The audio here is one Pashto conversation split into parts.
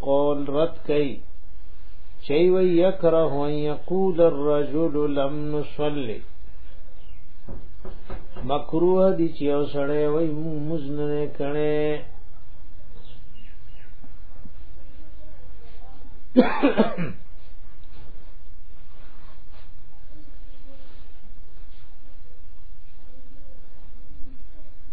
قول رد کئ چي وي يكره ان يقول الرجل لم نصلي مکروه دي چې او سړی وي موږ نه کړي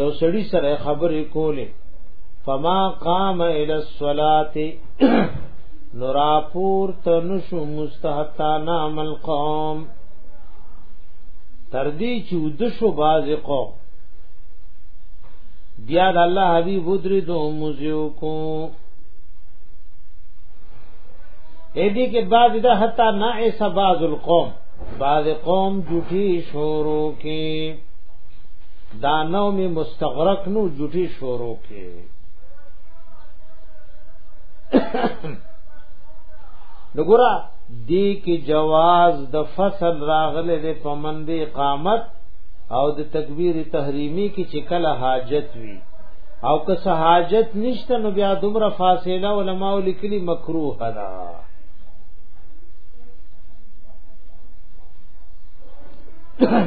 یو سړی سره خبرې کولې فما قام الى الصلاه نوراپور تنشو مستحتا نام القوم تر دې چې ودشو باز قوم بیا د الله حبیب ودری دو مزیو کو اې دې کې بعد د حتا نائس بعض القوم بعض قوم جوټي شورو کې دا نو می مستغرق نو جوټي شورو کې نګورا دی کې جواز د فصل راغله د پمند اقامت او د تکبیر تحریمی کې چې کله حاجت وی او که حاجت نشته نو بیا دومره فاصله علماء لیکلي مکروه ده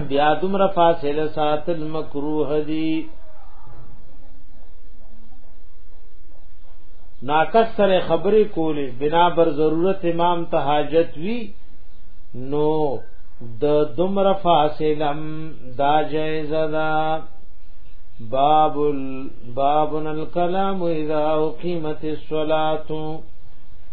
بیا دومره فاصله ساتل مکروه دي ناکس سره خبرې کولې بنا بر ضرورت امام ته حاجت وی نو د دمر فاصلم دا جائز دا باب ال باب الكلام اذا اقيمت الصلاه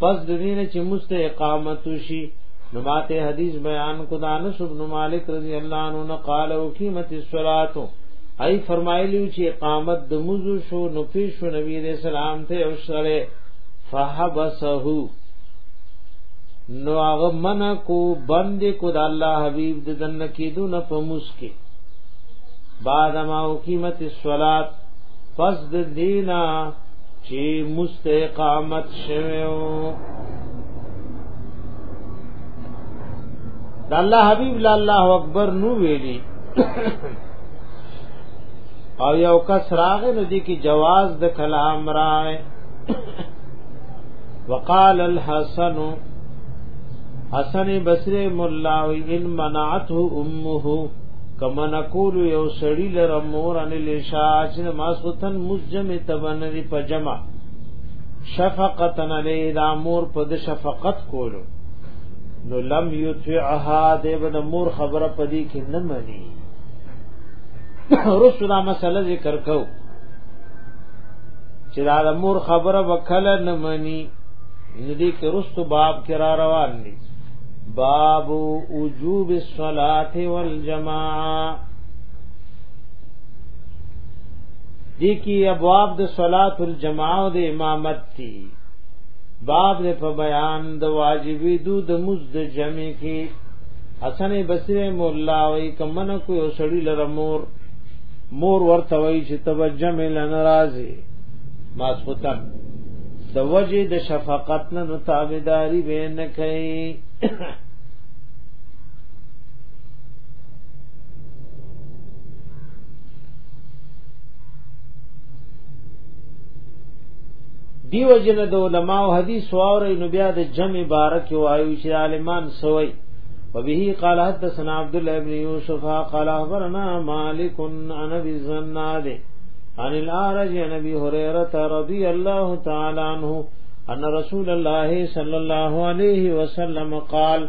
پس د دې نه چې مست اقامت شي نو ماته حدیث بیان کو دانس ابن مالک رضی الله عنه نه قال او قیمت الصلات ای فرمایلی چې اقامت د موضوع شو نو پیش شو نبی علیہ السلام ته او سره فحبسه نو هغه من کو بند کو د الله حبیب د دن کېدو نه پموس کې بعد ما او قیمت الصلات پس د دینا چې مستقامت شوه د الله حبيب لا الله اکبر نو ویلي او یو کس راغ نو دي کې جواز د کلام راغ وقال الحسن حسن بصری مولا ان منعته امه کما نقول یو سړی لرمور ان لشاچ ما سوتن مز جمع تبنری په جمع شفقتن علی دا مور په د شفقت کولو نو لم یتعها د بن مور خبره پدی کې نه مني رسول مسله ذکر کو چې دا د مور خبره وکړه نه مني ندی کې رستو باب کې را روان دي باب وجوب الصلاه والجماعه دی کی ابواب د صلات الجماع او د امامت دی باب د په بیان د واجبی دو د مز د جمع کی حسن بصری مولا وی کمن کو یو سړی لره مور مور ورته وی چې توجم لنرازی ماسختن د وجه د شفقت نه نو تابعداري به نه کوي دیو جن د علماء او حدیث اور نو بیا د جمع بارک وایو چې عالمان سوی وبه قال حدثنا عبد الله بن يوسف قال اخبرنا مالك عن ابي الزناد عن الارج عن ابي هريره رضي الله تعالى عنه ان رسول الله صلى الله عليه وسلم قال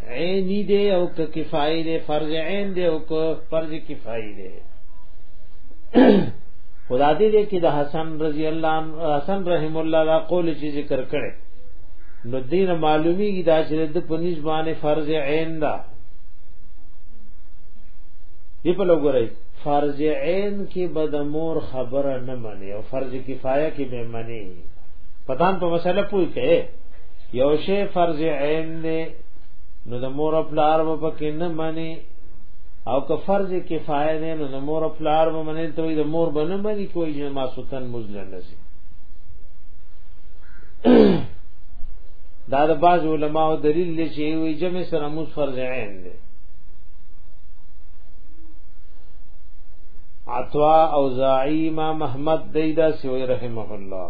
عینی دی او که کفایه دی فرض عین دی او که فرض کفایه دی خدا دې دې کې د حسن رضی الله عنه حسن رحم الله دا قول چې ذکر کړي نو دین معلومی کی دا چې د پنځ باندې فرض عین دا دی په لګورای فرض عین کې بدمور خبره نه مني او فرض کفایه کې به مني پتان په مسله پوي کې یو شی فرض عین دی نو د مور او پلار به پکې نه منی او که فرض کفایه دی نو د مور او پلار به منی ته د مور به نه منی کوی چې ما سوتن مزلن نسی دا د باز علماء دلیل دی چې وی جمع سره مو فرض عین دی عطوا او زعیم محمد دیدا سوی رحمه الله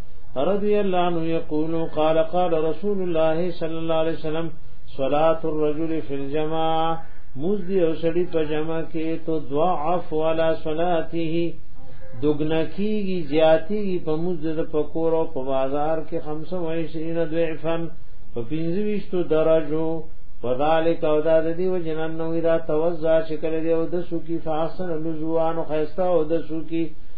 رضی الله عنه یقول قال قال رسول الله صلی الله علیه وسلم صلاة الرجل فی الجماعه مزدی او سړی په جمع کې تو ضعف ولا صلاته دغنا کیږي زیاتی په مزد د پکور او په بازار کې 25 ضعفن په 25 درجو وذالک او دا د دی و جنان نو اذا توزع شکل دی او د سو کی فاصل لزوان خيستا او د سو کی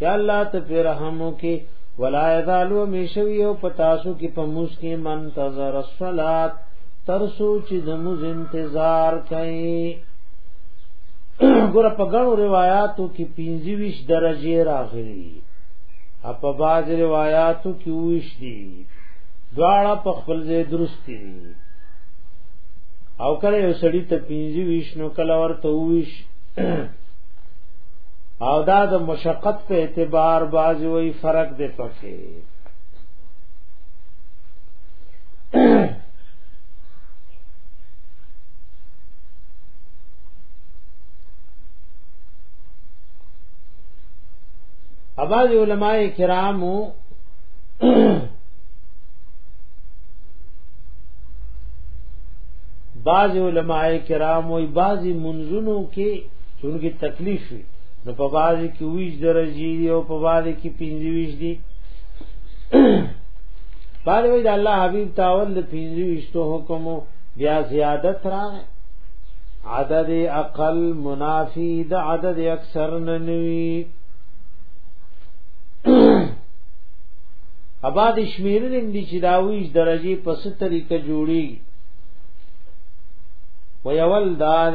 یا الله ته پر رحم وکي ولا یذالو میشوی او پتاسو کی پموس کی منتظر الصلات ترسو چې د موز انتظار کوي ګور په غنو روایتو کې 25 درجه راغلي اپ په باز روایتو کې وښ دي دواړه په خپل ځای درست دي او کله یو سړی ته 25 نو کله ورته وښ او دا د مشقت په اعتبار باز وی فرق دی پکې اباظ علماء کرامو بعض علماء کرام وی بعضی منزونو کې چونګي تکلیف وي نو په بازي کې ویش درجه دی او په بازي کې پنځه ویش دی باندې وای د الله حبيب تاول د پنځه ویشتو حکم بیا زیادت را عدد اقل منافی د عدد اکثر نه نوي اباد شمیرل اندی چې دا ویش درجه په ست طریقه جوړي ویول دار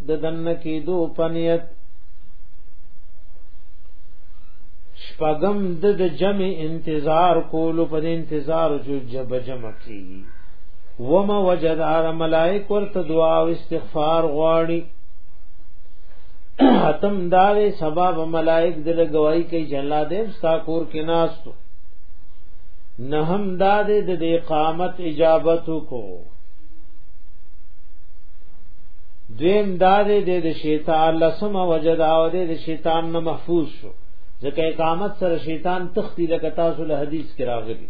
د دن کې دو پنیت شپغم د د جمع انتظار کولو په انتظار جو جب جمع کی وما وجد ار ملائک ورته دعا او استغفار غواړي ختم دار سبب ملائک دل گواہی کوي چې الله دې ستا کور کې ناستو نه هم داد د اقامت اجابت کو دویم دا دې د شیطان لسم وجدا او دې د شیطان نه محفوظ شو ځکه اقامت سره شیطان تختی لکه تاسو له حدیث کې راغلی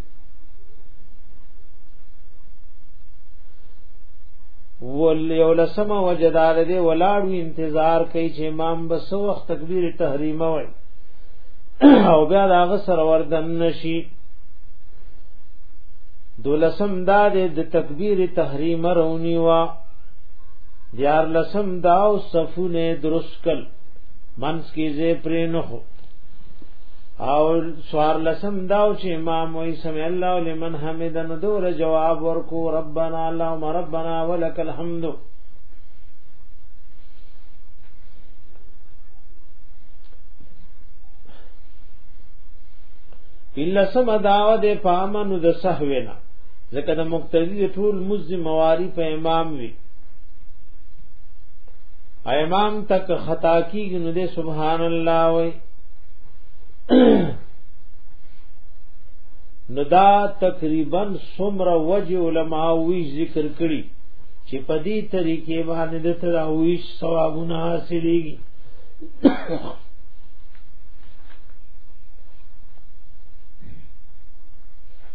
ول یو لسم وجدا دې ولاړو انتظار کوي چې امام بس وخت تکبیر تحریمه وای او بیا دا غ سره وردن نشي دولسم دا د تکبیر تحریم رونی وا دیار لسم داو صفونه درست کل منس کی زی پری نخو او سوار لسم داو چې امام وی سمع الله لمن حمدن دور جواب ورکو ربنا اللهم ربنا ولك الحمد الا سم داو د پامن د سهوینا ځکه د مقتدی ټول مز مواری په امام وی امام تک خطا کیږي نو دې سبحان الله وای نو دا تقریبا سمره وجه علما وی ذکر کړي چې په دې طریقې باندې د تراوی ثوابونه حاصلېږي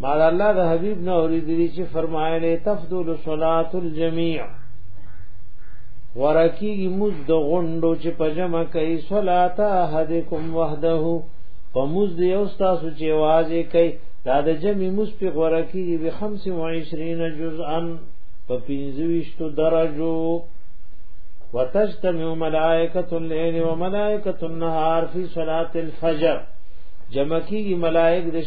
ما الله د حبيب نه اوریدلی چې فرمایلی تفضل صلات الجميع ورکیږي موږ د غوندو چې پجما کوي صلات احدکم وحده په موږ د یو تاسو چې واځي کوي دا د جمع موږ په ورکیږي به 25 جزءا په 25 درجو وتجتمع ملائکۃ الليل وملائکۃ النهار فی صلاة الفجر جمع کیږي ملائک د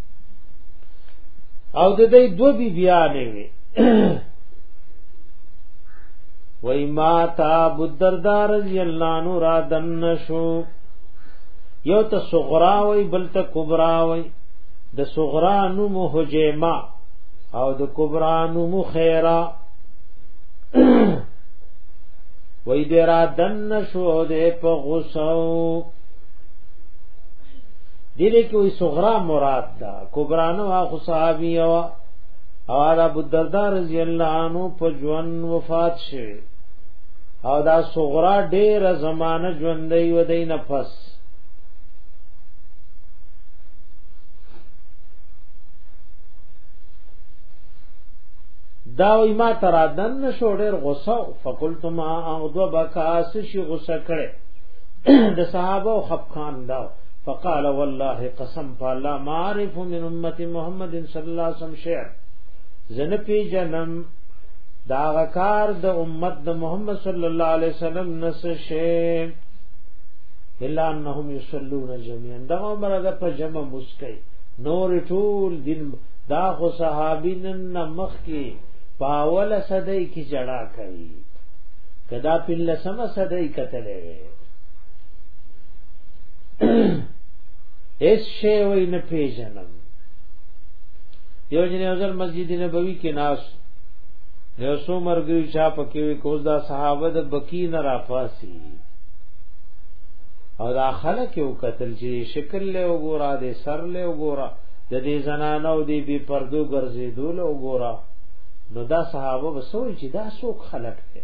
او د دې دو بی بیا نه وي وای ما تا بدردار رضی الله عنه را دن شو یو ته صغرا وای بل ته کبرا وای د صغرا نوم حجیمه او د کبرا نوم خیره وای دې را دن شو دې په غوسو دې دې کې وي صغرا مراد ده کبرا نو هغه صحابي او او دا ابو الدرداء رضی الله عنه په ژوند وفات شوه او دا صغرا ډېر زمانہ ژوندې و دې نه پس دا وی ما ترادن نشو ډېر غوسه فقلت ما اغضبک اسشي غوسه کړې د صحابه خفقان دا فقال والله قسم فالله ما عارف من امت محمد صلی الله علیه وسلم شعر زن پی جنم دا غکار د امت د محمد صلی الله علیه وسلم نس شی الا انهم یصلون جميعا دا عمر د په جمع مسکی نور ټول دین دا خو صحابین نمخ کی پاول صدای کی جڑا کوي کدا پله سم صدای کتلې اس شی وای نه پیژنم یو جن ازل مسجد نبوی کې ناس یو سو مرګری چا پکې وی کوز دا صحابه د بکی نه رافاسی او دا خلک یو قتل چې شکل له وګورا د سر له وګورا د دې زنانو دی بی پردو ګرځې دول وګورا نو دا صحابه وسوي چې دا څوک خلک دي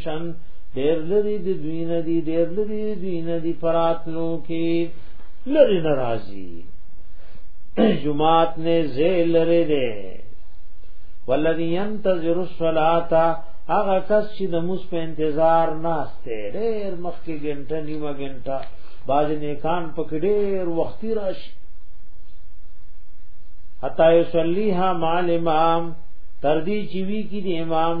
شن ډیر لري د دوی نه دي ډیر لري د دوی نه دي پراتلو کې لري ناراضي جمعات نه زه لري ده والذي ينتظر الصلاه هغه کس چې د موس په انتظار ناشته ډیر مخکې ګنټه نیمه ګنټه باز نه کان پکې ډیر وختي راشي حتا یصلیها مع الامام تر دې چې وی کې د امام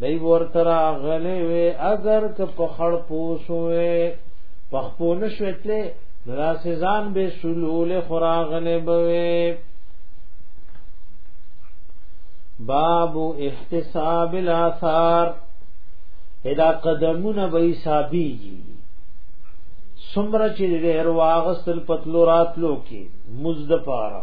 دی ورته راغلی وی اگر که په خړ پوسوې په خپل شوتلې نراسې ځان به سلول خراغله بوي باب احتساب الاثار ادا قدمونه به حسابيږي سمره چې ډېر واغسل پتلو راتلو کې مزد پاره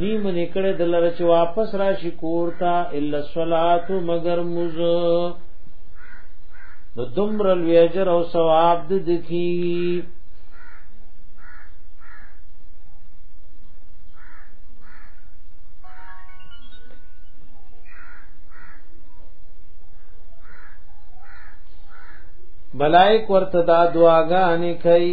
نیم نکړه دلر چې واپس راشي کور ته الا صلات مگر مز نو دمر الویجر او ثواب د دکی ملائک ورته دا دعاګانې کوي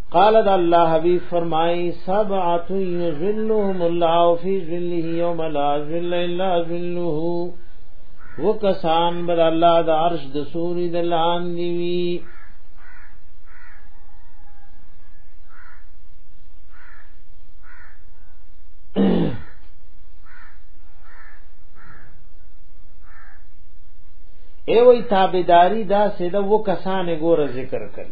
قال د الله حبیب فرمای سبعه یذلهم الله فی ذله یوم لا ذل الا ذله وکسان بر الله د عرش د سوري د لان دی وی ای وی تابعداری دا سیده و کسان ګور ذکر کړي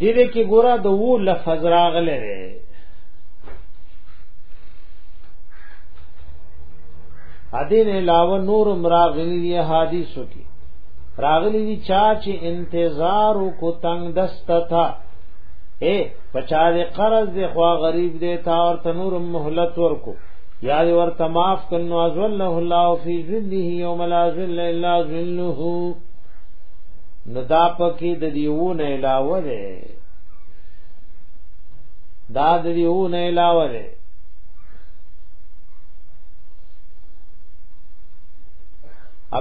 دې دې کې ګوره د وو لفظ راغله ده ادین علاوه نور مراغلی دی حدیثو کې راغلی دی چا چې انتظار کو تنگ دست تھا اے پچا دې قرض دې خوا غریب دې تا اور تنور مهلت ورکو یا دې ور تماف کنو ازل الله فی ذله یوم لا ذل الا ذله نو دا پکې د دیوونه علاوه ده دا د دیوونه علاوه ده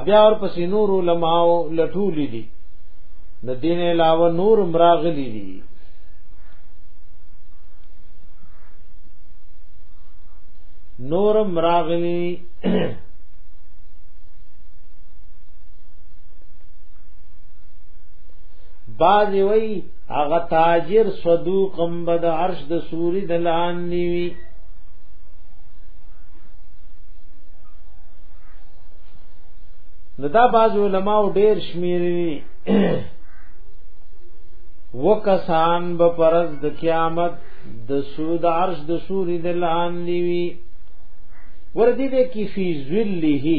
بیا ور پسې نور علماو لټول دي د دین علاوه نور مراغلی دي نور مراغلی باز وی هغه تاجر صدوق هم بد عرش د سوري د لان نیوی نو دا باز علماء ډیر شمیرنی وکسان به پرز د قیامت د سود عرش د سوري د لان نیوی ور دي دي کی فی ذله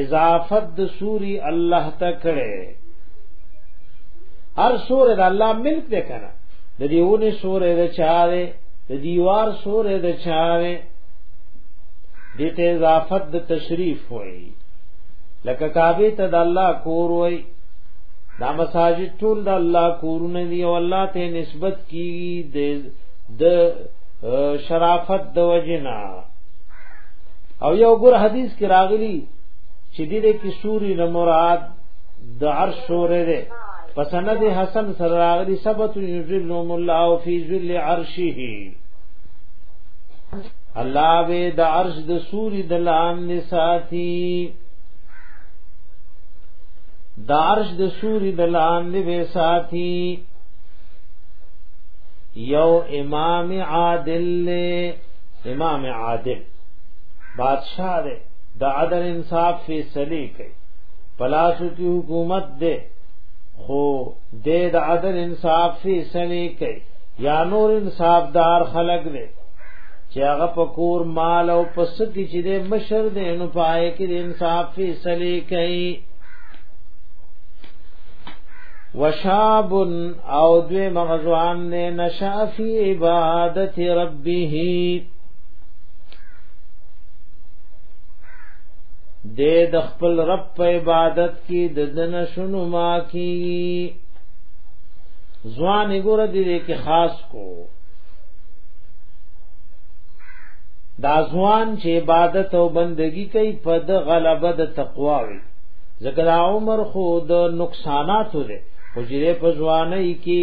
اضافت د سوري الله ته کړي هر سور د الله ملک دی کنه د دیونه سور د چا دی د دیوار سور د چا دی د ته اضافت د تشریف وای لکه کعبه ته د الله کور وای دا مساجد ټول د الله کورونه دی او الله ته نسبت کی د د شرافت د وجنا او یو ګور حدیث کې راغلی چې دې دې کې سوري نه مراد د عرش سورې ده پسند حسن سره راغلی سبت یذلهم الله فی ذل عرشه الله به د عرش د سوري د لاندې ساتي د عرش د سوري د لاندې به ساتي یو امام عادل امام عادل بادشاہ دے دا عدل انصاف فیصلې کوي پلاسو کی حکومت دے خو دے دا عدل انصاف فیصلې کوي یا نور انصاف دار خلق دے چې هغه په کور مال او پس کې چې د مشر دې نو پای کې د انصاف فیصله کوي وشاب او دوی مغزوان نه نشافی عبادت رب به د د خپل رب په عبادت کې د دن شنو ما کی ځوان ګور دې کې خاص کو دا ځوان چې عبادت او بندگی کوي په د غلبه د تقوا وي ځکه عمر خو د نقصاناتو ده خو جره په ځواني کې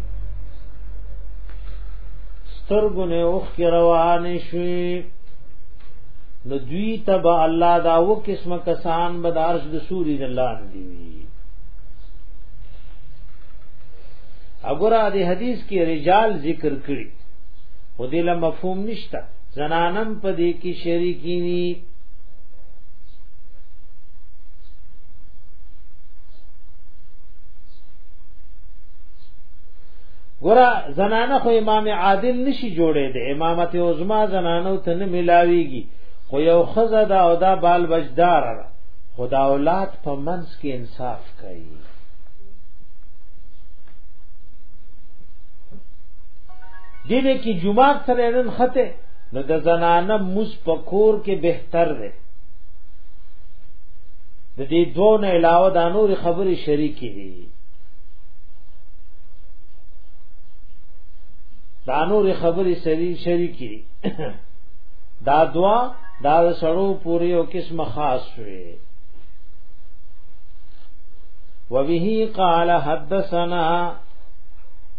سترګونه اوخ کې روان شوي نو دوی تبا الله دا و قسمه کسان بدارش د سوري نه لاندې وي اګوره د حدیث کې رجال ذکر کړي خو دې له مفهوم نشته زنانم په دې کې شریکی ني ګورا زنانه خو امام عادل نشي جوړې ده امامت عظما زنانو ته نه ملاويږي خو یو خزه دا او دا بال بجدار را خدا اولاد په منس کې انصاف کوي دینه کې جمعه سره نن خته نو د زنانه مس پکور کې بهتر ده د دې دوه نه علاوه د نور خبرې شریکې دي دا نور خبرې سری شریکې دي دا دوا دا سړو پوری او قسم خاص وي وبه قال حدثنا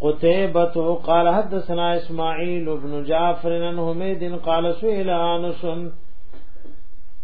قتيبة قال حدثنا اسماعيل بن جعفر عن حميد قال سئل انس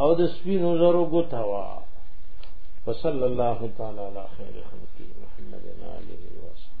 او د سپینو زرو ګوته وا وصلی الله تعالی علی خیر خلق محمد علیه وسلم